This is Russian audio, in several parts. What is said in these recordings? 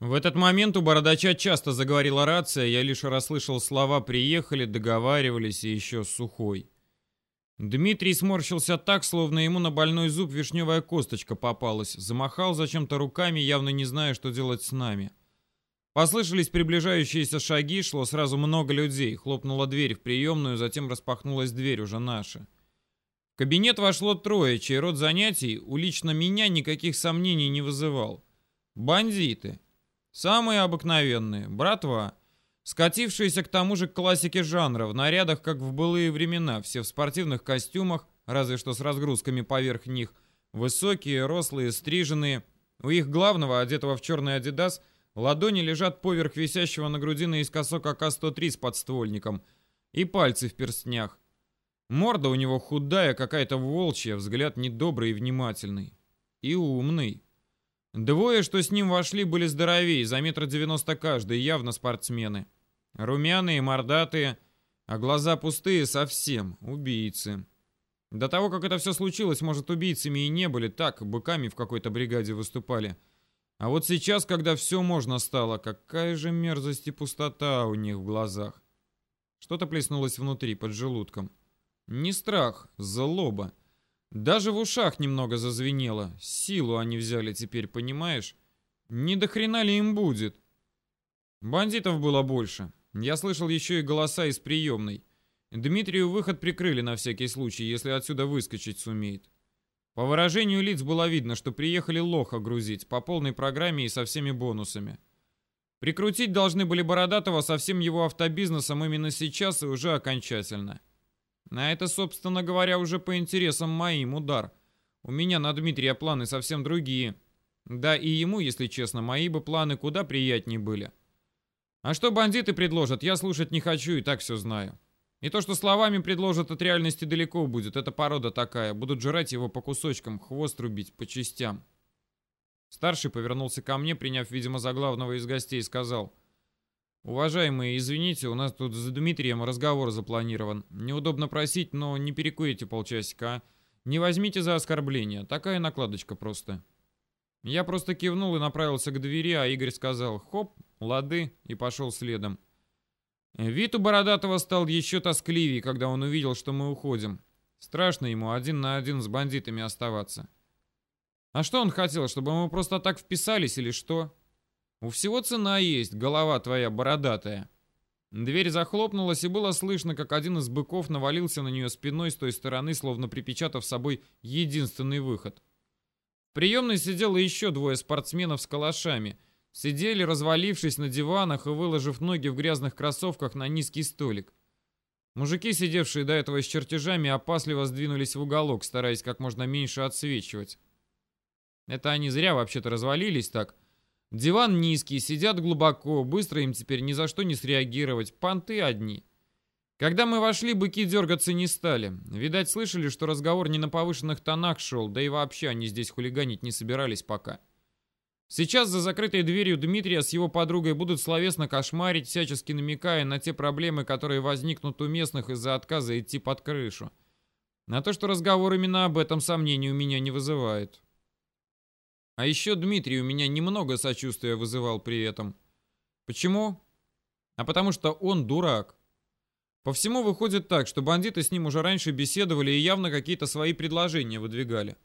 В этот момент у бородача часто заговорила рация, я лишь расслышал слова «приехали», «договаривались» и еще «сухой». Дмитрий сморщился так, словно ему на больной зуб вишневая косточка попалась, замахал зачем-то руками, явно не зная, что делать с нами. Послышались приближающиеся шаги, шло сразу много людей, хлопнула дверь в приемную, затем распахнулась дверь уже наша. В кабинет вошло трое, чей род занятий у лично меня никаких сомнений не вызывал. Бандиты. Самые обыкновенные, братва, скатившиеся к тому же к классике жанра, в нарядах, как в былые времена, все в спортивных костюмах, разве что с разгрузками поверх них, высокие, рослые, стриженные. У их главного, одетого в черный адидас, ладони лежат поверх висящего на груди наискосок АК-103 с подствольником, и пальцы в перстнях. Морда у него худая, какая-то волчья, взгляд недобрый и внимательный. И умный. Двое, что с ним вошли, были здоровее, за метр девяносто каждый, явно спортсмены. Румяные, мордатые, а глаза пустые совсем, убийцы. До того, как это все случилось, может, убийцами и не были, так, быками в какой-то бригаде выступали. А вот сейчас, когда все можно стало, какая же мерзость и пустота у них в глазах. Что-то плеснулось внутри, под желудком. Не страх, злоба. Даже в ушах немного зазвенело. Силу они взяли теперь, понимаешь? Не до хрена ли им будет? Бандитов было больше. Я слышал еще и голоса из приемной. Дмитрию выход прикрыли на всякий случай, если отсюда выскочить сумеет. По выражению лиц было видно, что приехали лоха грузить по полной программе и со всеми бонусами. Прикрутить должны были Бородатого со всем его автобизнесом именно сейчас и уже окончательно. А это, собственно говоря, уже по интересам моим удар. У меня на Дмитрия планы совсем другие. Да и ему, если честно, мои бы планы куда приятнее были. А что бандиты предложат, я слушать не хочу и так все знаю. И то, что словами предложат, от реальности далеко будет. Это порода такая. Будут жрать его по кусочкам, хвост рубить, по частям. Старший повернулся ко мне, приняв, видимо, за главного из гостей, и сказал... «Уважаемые, извините, у нас тут с Дмитрием разговор запланирован. Неудобно просить, но не перекурите полчасика, а? Не возьмите за оскорбление. Такая накладочка просто». Я просто кивнул и направился к двери, а Игорь сказал «Хоп, лады» и пошел следом. Вид у Бородатого стал еще тоскливее, когда он увидел, что мы уходим. Страшно ему один на один с бандитами оставаться. А что он хотел, чтобы мы просто так вписались или что? У всего цена есть, голова твоя бородатая. Дверь захлопнулась, и было слышно, как один из быков навалился на нее спиной с той стороны, словно припечатав собой единственный выход. В приемной сидело еще двое спортсменов с калашами. Сидели, развалившись на диванах и выложив ноги в грязных кроссовках на низкий столик. Мужики, сидевшие до этого с чертежами, опасливо сдвинулись в уголок, стараясь как можно меньше отсвечивать. Это они зря вообще-то развалились так, Диван низкий, сидят глубоко, быстро им теперь ни за что не среагировать, понты одни. Когда мы вошли, быки дергаться не стали. Видать, слышали, что разговор не на повышенных тонах шел, да и вообще они здесь хулиганить не собирались пока. Сейчас за закрытой дверью Дмитрия с его подругой будут словесно кошмарить, всячески намекая на те проблемы, которые возникнут у местных из-за отказа идти под крышу. На то, что разговор именно об этом сомнений у меня не вызывает. А еще Дмитрий у меня немного сочувствия вызывал при этом. Почему? А потому что он дурак. По всему выходит так, что бандиты с ним уже раньше беседовали и явно какие-то свои предложения выдвигали.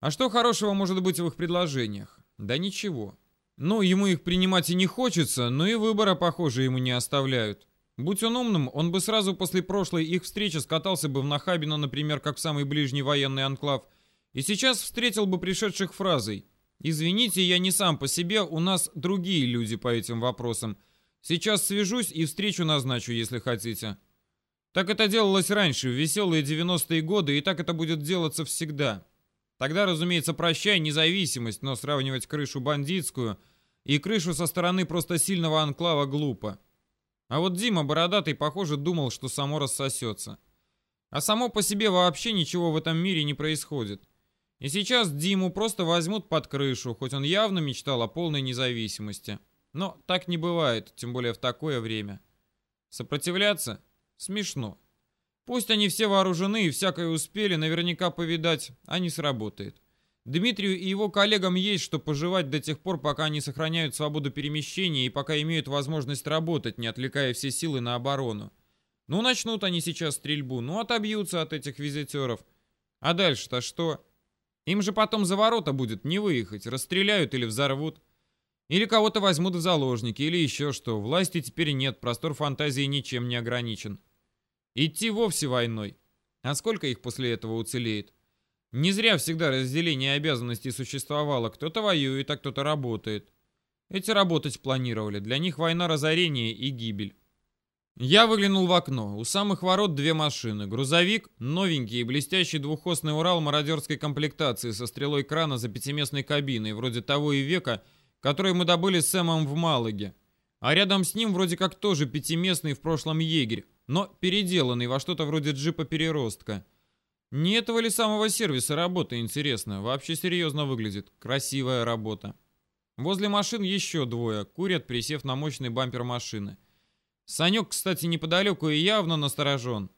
А что хорошего может быть в их предложениях? Да ничего. Ну, ему их принимать и не хочется, но и выбора, похоже, ему не оставляют. Будь он умным, он бы сразу после прошлой их встречи скатался бы в Нахабино, например, как в самый ближний военный анклав – и сейчас встретил бы пришедших фразой «Извините, я не сам по себе, у нас другие люди по этим вопросам. Сейчас свяжусь и встречу назначу, если хотите». Так это делалось раньше, в веселые 90-е годы, и так это будет делаться всегда. Тогда, разумеется, прощай независимость, но сравнивать крышу бандитскую и крышу со стороны просто сильного анклава глупо. А вот Дима Бородатый, похоже, думал, что само рассосется. А само по себе вообще ничего в этом мире не происходит. И сейчас Диму просто возьмут под крышу, хоть он явно мечтал о полной независимости. Но так не бывает, тем более в такое время. Сопротивляться? Смешно. Пусть они все вооружены и всякое успели наверняка повидать, а не сработает. Дмитрию и его коллегам есть что поживать до тех пор, пока они сохраняют свободу перемещения и пока имеют возможность работать, не отвлекая все силы на оборону. Ну, начнут они сейчас стрельбу, ну, отобьются от этих визитеров. А дальше-то что? Им же потом за ворота будет не выехать, расстреляют или взорвут. Или кого-то возьмут в заложники, или еще что. Власти теперь нет, простор фантазии ничем не ограничен. Идти вовсе войной. А сколько их после этого уцелеет? Не зря всегда разделение обязанностей существовало. Кто-то воюет, а кто-то работает. Эти работать планировали. Для них война разорение и гибель. Я выглянул в окно. У самых ворот две машины. Грузовик, новенький и блестящий двухосный Урал мародерской комплектации со стрелой крана за пятиместной кабиной, вроде того и века, который мы добыли с Сэмом в Малаге. А рядом с ним вроде как тоже пятиместный в прошлом егерь, но переделанный во что-то вроде джипа-переростка. Не этого ли самого сервиса работа, интересно? Вообще серьезно выглядит. Красивая работа. Возле машин еще двое, курят, присев на мощный бампер машины. Санек, кстати, неподалеку и явно насторожен.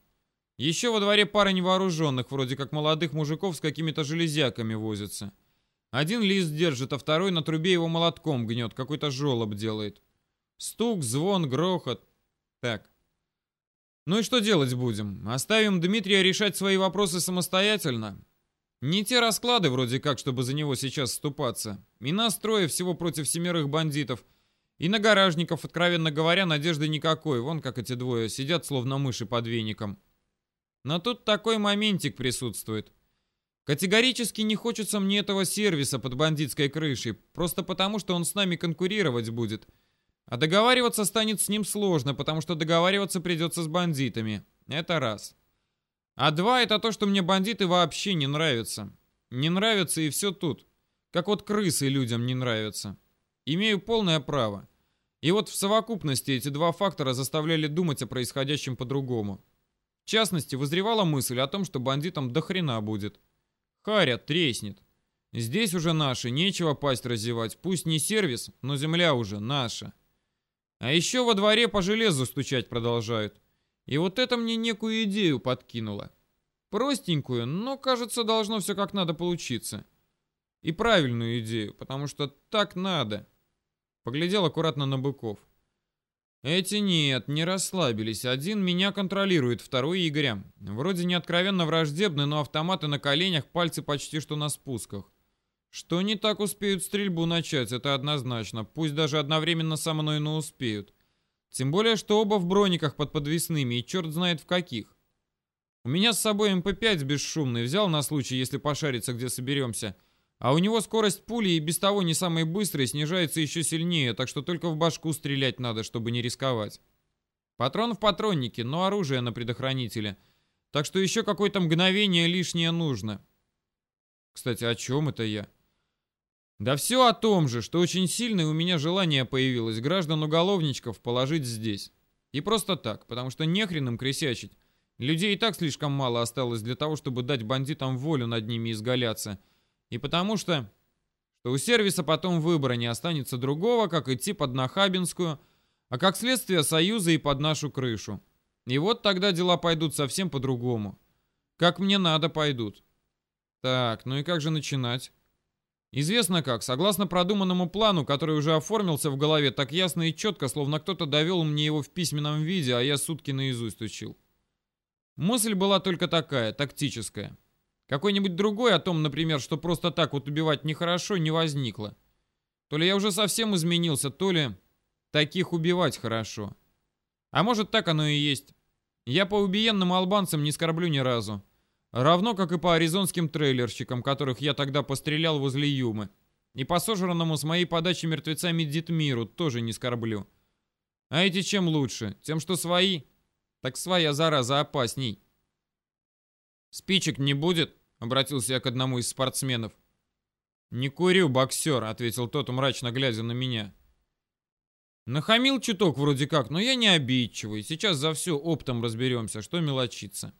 Еще во дворе пара невооруженных, вроде как молодых мужиков с какими-то железяками возятся. Один лист держит, а второй на трубе его молотком гнет, какой-то жолоб делает. Стук, звон, грохот. Так, ну и что делать будем? Оставим Дмитрия решать свои вопросы самостоятельно? Не те расклады вроде как, чтобы за него сейчас вступаться. И нас трое всего против семерых бандитов. И на гаражников, откровенно говоря, надежды никакой. Вон как эти двое сидят, словно мыши под веником. Но тут такой моментик присутствует. Категорически не хочется мне этого сервиса под бандитской крышей, просто потому, что он с нами конкурировать будет – а договариваться станет с ним сложно, потому что договариваться придется с бандитами. Это раз. А два это то, что мне бандиты вообще не нравятся. Не нравятся и все тут. Как вот крысы людям не нравятся. Имею полное право. И вот в совокупности эти два фактора заставляли думать о происходящем по-другому. В частности, вызревала мысль о том, что бандитам до хрена будет. Харя треснет. Здесь уже наши, нечего пасть разевать. Пусть не сервис, но земля уже наша. А еще во дворе по железу стучать продолжают. И вот это мне некую идею подкинуло. Простенькую, но, кажется, должно все как надо получиться. И правильную идею, потому что так надо. Поглядел аккуратно на быков. Эти нет, не расслабились. Один меня контролирует, второй Игоря. Вроде не откровенно враждебны, но автоматы на коленях, пальцы почти что на спусках. Что не так успеют стрельбу начать, это однозначно. Пусть даже одновременно со мной, но успеют. Тем более, что оба в брониках под подвесными, и черт знает в каких. У меня с собой МП-5 бесшумный, взял на случай, если пошариться, где соберемся. А у него скорость пули и без того не самой быстрой, снижается еще сильнее, так что только в башку стрелять надо, чтобы не рисковать. Патрон в патроннике, но оружие на предохранителе. Так что еще какое-то мгновение лишнее нужно. Кстати, о чем это я? Да все о том же, что очень сильное у меня желание появилось граждан-уголовничков положить здесь. И просто так, потому что нехрен им крысячить. Людей и так слишком мало осталось для того, чтобы дать бандитам волю над ними изгаляться. И потому что... Что у сервиса потом выбора не останется другого, как идти под Нахабинскую, а как следствие Союза и под нашу крышу. И вот тогда дела пойдут совсем по-другому. Как мне надо пойдут. Так, ну и как же начинать? Известно как, согласно продуманному плану, который уже оформился в голове так ясно и четко, словно кто-то довел мне его в письменном виде, а я сутки наизусть учил. Мысль была только такая, тактическая. Какой-нибудь другой о том, например, что просто так вот убивать нехорошо, не возникло. То ли я уже совсем изменился, то ли таких убивать хорошо. А может так оно и есть. Я по убиенным албанцам не скорблю ни разу. Равно как и по аризонским трейлерщикам, которых я тогда пострелял возле Юмы. И по сожранному с моей подачи мертвецами Дитмиру тоже не скорблю. А эти чем лучше? Тем, что свои? Так своя зараза опасней. «Спичек не будет?» — обратился я к одному из спортсменов. «Не курю, боксер», — ответил тот, мрачно глядя на меня. Нахамил чуток вроде как, но я не обидчивый. Сейчас за все оптом разберемся, что мелочиться.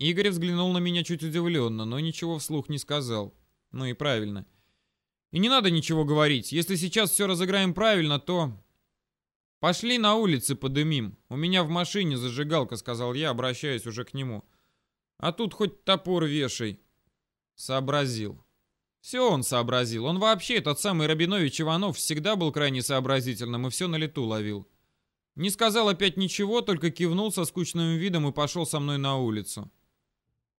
Игорь взглянул на меня чуть удивленно, но ничего вслух не сказал. Ну и правильно. И не надо ничего говорить. Если сейчас все разыграем правильно, то... Пошли на улице подымим. У меня в машине зажигалка, сказал я, обращаясь уже к нему. А тут хоть топор вешай. Сообразил. Все он сообразил. Он вообще, этот самый Рабинович Иванов, всегда был крайне сообразительным и все на лету ловил. Не сказал опять ничего, только кивнул со скучным видом и пошел со мной на улицу.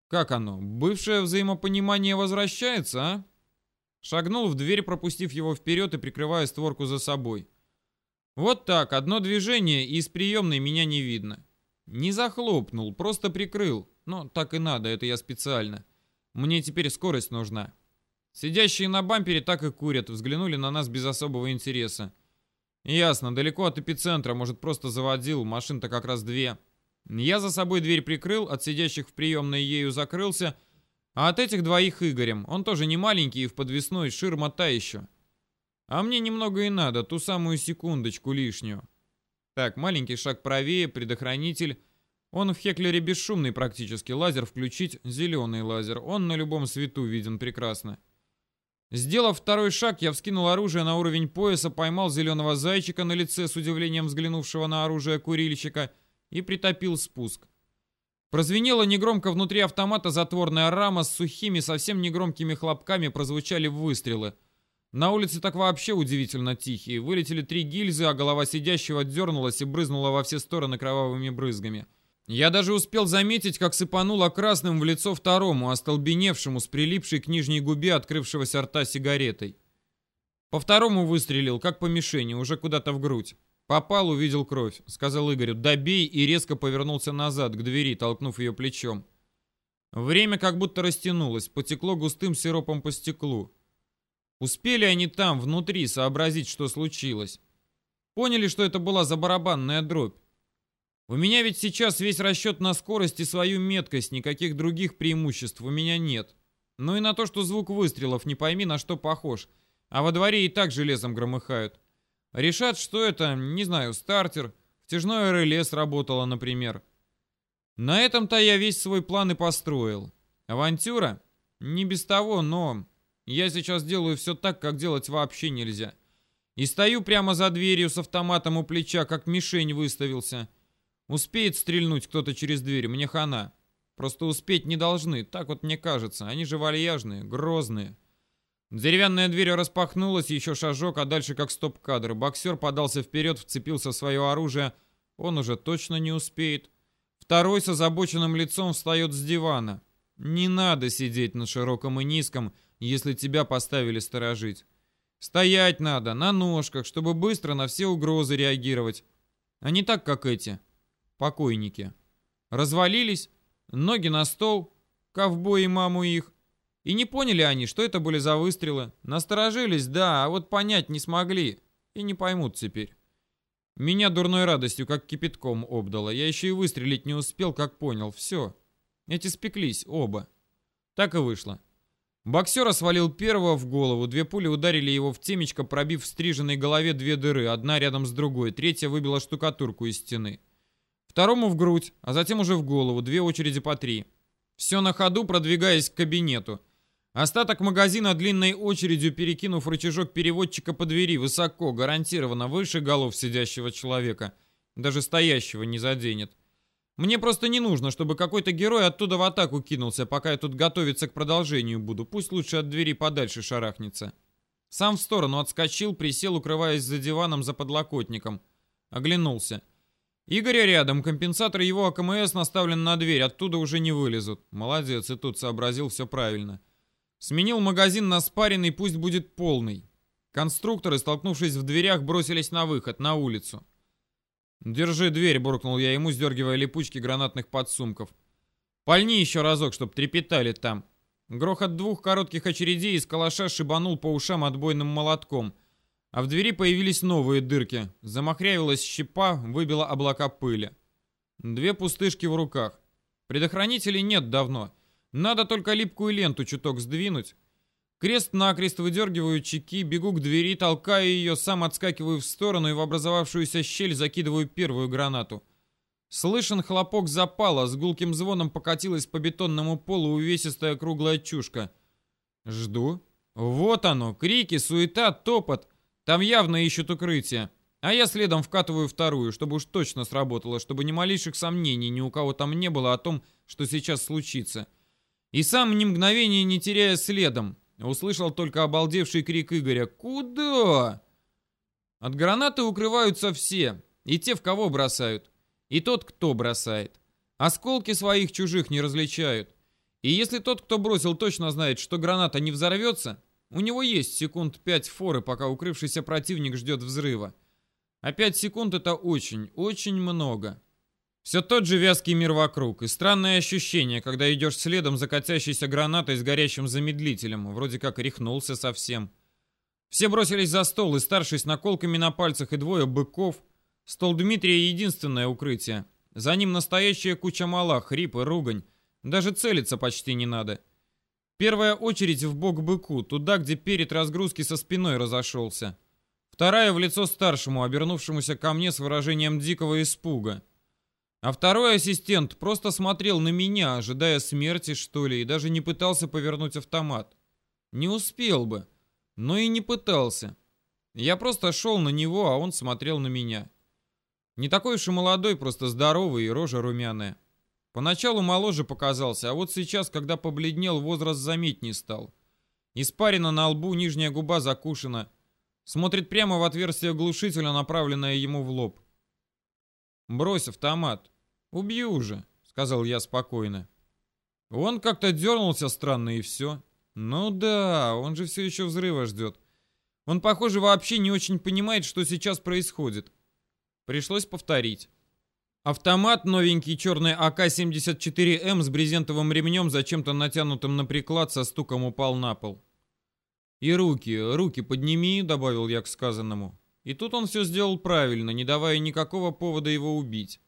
Как оно? Бывшее взаимопонимание возвращается, а? Шагнул в дверь, пропустив его вперед и прикрывая створку за собой. Вот так, одно движение, и из приемной меня не видно. Не захлопнул, просто прикрыл. Но так и надо, это я специально. Мне теперь скорость нужна. Сидящие на бампере так и курят, взглянули на нас без особого интереса. Ясно, далеко от эпицентра, может просто заводил, машин-то как раз две. Я за собой дверь прикрыл, от сидящих в приемной ею закрылся, а от этих двоих Игорем. Он тоже не маленький и в подвесной, ширма та еще. А мне немного и надо, ту самую секундочку лишнюю. Так, маленький шаг правее, предохранитель. Он в Хеклере бесшумный практически. Лазер включить, зеленый лазер. Он на любом свету виден прекрасно. Сделав второй шаг, я вскинул оружие на уровень пояса, поймал зеленого зайчика на лице с удивлением взглянувшего на оружие курильщика и притопил спуск. Прозвенела негромко внутри автомата затворная рама, с сухими, совсем негромкими хлопками прозвучали выстрелы. На улице так вообще удивительно тихие. Вылетели три гильзы, а голова сидящего дернулась и брызнула во все стороны кровавыми брызгами. Я даже успел заметить, как сыпануло красным в лицо второму, остолбеневшему с прилипшей к нижней губе открывшегося рта сигаретой. По второму выстрелил, как по мишени, уже куда-то в грудь. Попал, увидел кровь. Сказал Игорю, добей, и резко повернулся назад, к двери, толкнув ее плечом. Время как будто растянулось, потекло густым сиропом по стеклу. Успели они там, внутри, сообразить, что случилось. Поняли, что это была за барабанная дробь. У меня ведь сейчас весь расчет на скорость и свою меткость, никаких других преимуществ у меня нет. Ну и на то, что звук выстрелов не пойми на что похож. А во дворе и так железом громыхают. Решат, что это, не знаю, стартер, втяжное реле сработало, например. На этом-то я весь свой план и построил. Авантюра? Не без того, но я сейчас делаю все так, как делать вообще нельзя. И стою прямо за дверью с автоматом у плеча, как мишень выставился. Успеет стрельнуть кто-то через дверь, мне хана. Просто успеть не должны, так вот мне кажется. Они же вальяжные, грозные. Деревянная дверь распахнулась, еще шажок, а дальше как стоп-кадр. Боксер подался вперед, вцепился в свое оружие. Он уже точно не успеет. Второй с озабоченным лицом встает с дивана. Не надо сидеть на широком и низком, если тебя поставили сторожить. Стоять надо, на ножках, чтобы быстро на все угрозы реагировать. А не так, как эти. Покойники. Развалились, ноги на стол, ковбои маму их. И не поняли они, что это были за выстрелы. Насторожились, да, а вот понять не смогли. И не поймут теперь. Меня дурной радостью, как кипятком обдало. Я еще и выстрелить не успел, как понял. Все. Эти спеклись, оба. Так и вышло. Боксера свалил первого в голову, две пули ударили его в темечко, пробив в стриженной голове две дыры, одна рядом с другой, третья выбила штукатурку из стены. Второму в грудь, а затем уже в голову, две очереди по три. Все на ходу, продвигаясь к кабинету. Остаток магазина длинной очередью, перекинув рычажок переводчика по двери, высоко, гарантированно выше голов сидящего человека. Даже стоящего не заденет. Мне просто не нужно, чтобы какой-то герой оттуда в атаку кинулся, пока я тут готовиться к продолжению буду. Пусть лучше от двери подальше шарахнется. Сам в сторону отскочил, присел, укрываясь за диваном за подлокотником. Оглянулся. Игоря рядом, компенсатор его АКМС наставлен на дверь, оттуда уже не вылезут. Молодец, и тут сообразил все правильно. Сменил магазин на спаренный, пусть будет полный. Конструкторы, столкнувшись в дверях, бросились на выход, на улицу. «Держи дверь», — буркнул я ему, сдергивая липучки гранатных подсумков. «Пальни еще разок, чтоб трепетали там». Грохот двух коротких очередей из калаша шибанул по ушам отбойным молотком, а в двери появились новые дырки. Замахрявилась щепа, выбила облака пыли. Две пустышки в руках. Предохранителей нет давно. Надо только липкую ленту чуток сдвинуть. Крест-накрест выдергиваю чеки, бегу к двери, толкаю ее, сам отскакиваю в сторону и в образовавшуюся щель закидываю первую гранату. Слышен хлопок запала, с гулким звоном покатилась по бетонному полу увесистая круглая чушка. Жду. Вот оно, крики, суета, топот. Там явно ищут укрытие. А я следом вкатываю вторую, чтобы уж точно сработало, чтобы ни малейших сомнений ни у кого там не было о том, что сейчас случится. И сам ни мгновения не теряя следом. Услышал только обалдевший крик Игоря. «Куда?» От гранаты укрываются все. И те, в кого бросают. И тот, кто бросает. Осколки своих чужих не различают. И если тот, кто бросил, точно знает, что граната не взорвется, у него есть секунд пять форы, пока укрывшийся противник ждет взрыва. А пять секунд это очень, очень много. Все тот же вязкий мир вокруг и странное ощущение, когда идешь следом за катящейся гранатой с горящим замедлителем, вроде как рехнулся совсем. Все бросились за стол, и старший с наколками на пальцах и двое быков. Стол Дмитрия единственное укрытие. За ним настоящая куча мала, хрип и ругань. Даже целиться почти не надо. Первая очередь в бок быку, туда, где перед разгрузки со спиной разошелся. Вторая в лицо старшему, обернувшемуся ко мне с выражением дикого испуга. А второй ассистент просто смотрел на меня, ожидая смерти, что ли, и даже не пытался повернуть автомат. Не успел бы но и не пытался. Я просто шел на него, а он смотрел на меня. Не такой уж и молодой, просто здоровый и рожа румяная. Поначалу моложе показался, а вот сейчас, когда побледнел, возраст заметней стал. Испарина на лбу, нижняя губа закушена. Смотрит прямо в отверстие глушителя, направленное ему в лоб. «Брось автомат. Убью уже», — сказал я спокойно. Он как-то дернулся странно и все. Ну да, он же все еще взрыва ждет. Он, похоже, вообще не очень понимает, что сейчас происходит. Пришлось повторить. Автомат, новенький черный АК-74М с брезентовым ремнем, зачем-то натянутым на приклад, со стуком упал на пол. «И руки, руки подними», — добавил я к сказанному. И тут он все сделал правильно, не давая никакого повода его убить.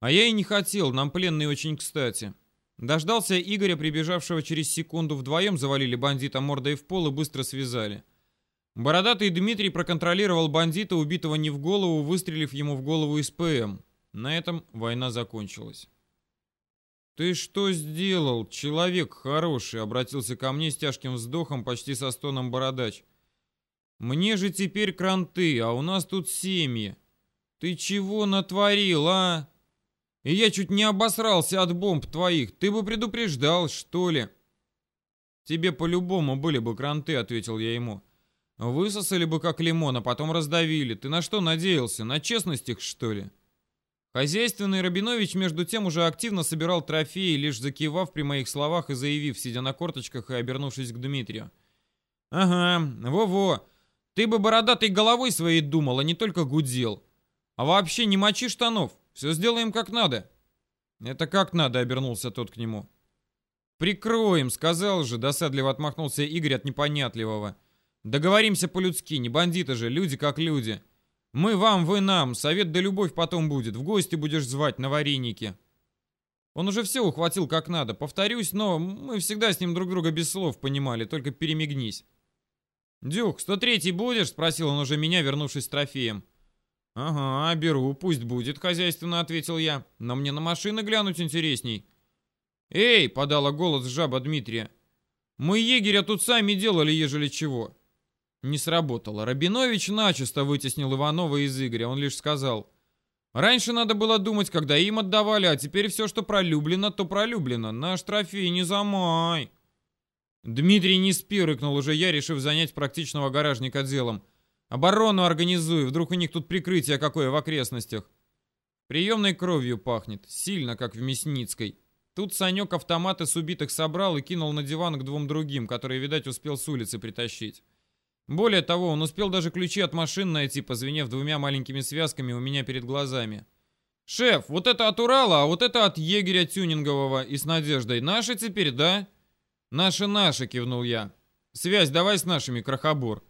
А я и не хотел, нам пленный очень кстати. Дождался Игоря, прибежавшего через секунду, вдвоем завалили бандита мордой в пол и быстро связали. Бородатый Дмитрий проконтролировал бандита, убитого не в голову, выстрелив ему в голову из ПМ. На этом война закончилась. «Ты что сделал, человек хороший?» — обратился ко мне с тяжким вздохом, почти со стоном бородач. «Мне же теперь кранты, а у нас тут семьи. Ты чего натворил, а?» И я чуть не обосрался от бомб твоих. Ты бы предупреждал, что ли?» «Тебе по-любому были бы кранты», — ответил я ему. «Высосали бы как лимон, а потом раздавили. Ты на что надеялся? На честность их, что ли?» Хозяйственный Рабинович, между тем, уже активно собирал трофеи, лишь закивав при моих словах и заявив, сидя на корточках и обернувшись к Дмитрию. «Ага, во-во. Ты бы бородатой головой своей думал, а не только гудел. А вообще не мочи штанов. Все сделаем как надо». «Это как надо?» — обернулся тот к нему. «Прикроем», — сказал же, досадливо отмахнулся Игорь от непонятливого. «Договоримся по-людски, не бандиты же, люди как люди. Мы вам, вы нам, совет да любовь потом будет, в гости будешь звать на вареники». Он уже все ухватил как надо, повторюсь, но мы всегда с ним друг друга без слов понимали, только перемигнись. «Дюх, 103-й будешь?» — спросил он уже меня, вернувшись с трофеем. «Ага, беру, пусть будет», — хозяйственно ответил я. «Но мне на машины глянуть интересней». «Эй!» — подала голос жаба Дмитрия. «Мы егеря тут сами делали, ежели чего». Не сработало. Рабинович начисто вытеснил Иванова из Игоря. Он лишь сказал. «Раньше надо было думать, когда им отдавали, а теперь все, что пролюблено, то пролюблено. Наш трофей не замай». «Дмитрий, не спи!» — рыкнул уже я, решив занять практичного гаражника делом. Оборону организую, вдруг у них тут прикрытие какое в окрестностях. Приемной кровью пахнет, сильно, как в Мясницкой. Тут Санек автоматы с убитых собрал и кинул на диван к двум другим, которые, видать, успел с улицы притащить. Более того, он успел даже ключи от машин найти, позвенев двумя маленькими связками у меня перед глазами. «Шеф, вот это от Урала, а вот это от егеря тюнингового и с Надеждой. Наши теперь, да?» «Наши-наши», — кивнул я. «Связь давай с нашими, крохобор».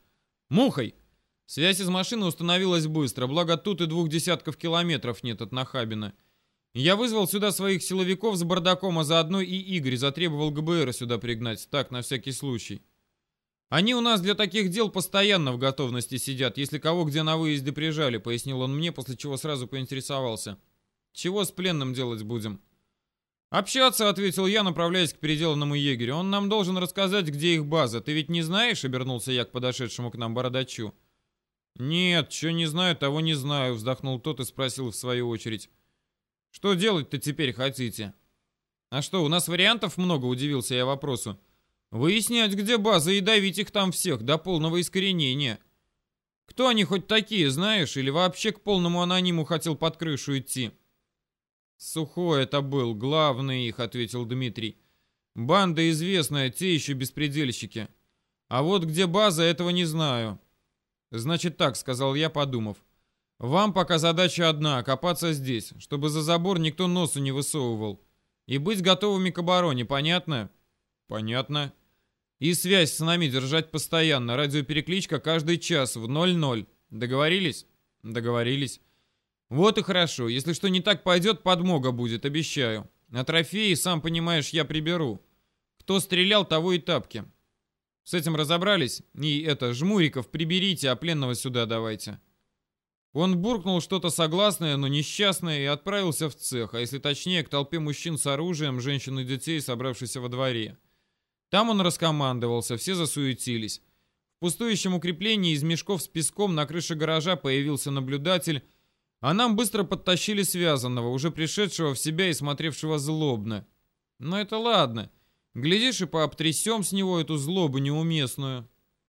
«Мухой!» Связь из машины установилась быстро, благо тут и двух десятков километров нет от Нахабина. Я вызвал сюда своих силовиков с бардаком, а заодно и Игорь затребовал ГБР сюда пригнать, так, на всякий случай. Они у нас для таких дел постоянно в готовности сидят, если кого где на выезде прижали, пояснил он мне, после чего сразу поинтересовался. Чего с пленным делать будем? «Общаться», — ответил я, направляясь к переделанному егерю. «Он нам должен рассказать, где их база. Ты ведь не знаешь?» — обернулся я к подошедшему к нам бородачу. «Нет, что не знаю, того не знаю», — вздохнул тот и спросил в свою очередь. «Что делать-то теперь хотите?» «А что, у нас вариантов много?» — удивился я вопросу. Выяснять, где база, и давить их там всех до полного искоренения. Кто они хоть такие, знаешь, или вообще к полному анониму хотел под крышу идти? Сухой это был, главный их, ответил Дмитрий. Банда известная, те еще беспредельщики. А вот где база, этого не знаю. Значит так, сказал я, подумав. Вам пока задача одна — копаться здесь, чтобы за забор никто носу не высовывал. И быть готовыми к обороне, понятно? Понятно. И связь с нами держать постоянно. Радиоперекличка каждый час в 00. Договорились? Договорились. Вот и хорошо. Если что не так пойдет, подмога будет, обещаю. На трофеи, сам понимаешь, я приберу. Кто стрелял, того и тапки. С этим разобрались? И это, жмуриков приберите, а пленного сюда давайте. Он буркнул что-то согласное, но несчастное, и отправился в цех, а если точнее, к толпе мужчин с оружием, женщин и детей, собравшихся во дворе. Там он раскомандовался, все засуетились. В пустующем укреплении из мешков с песком на крыше гаража появился наблюдатель, а нам быстро подтащили связанного, уже пришедшего в себя и смотревшего злобно. Но это ладно. Глядишь и пообтрясем с него эту злобу неуместную.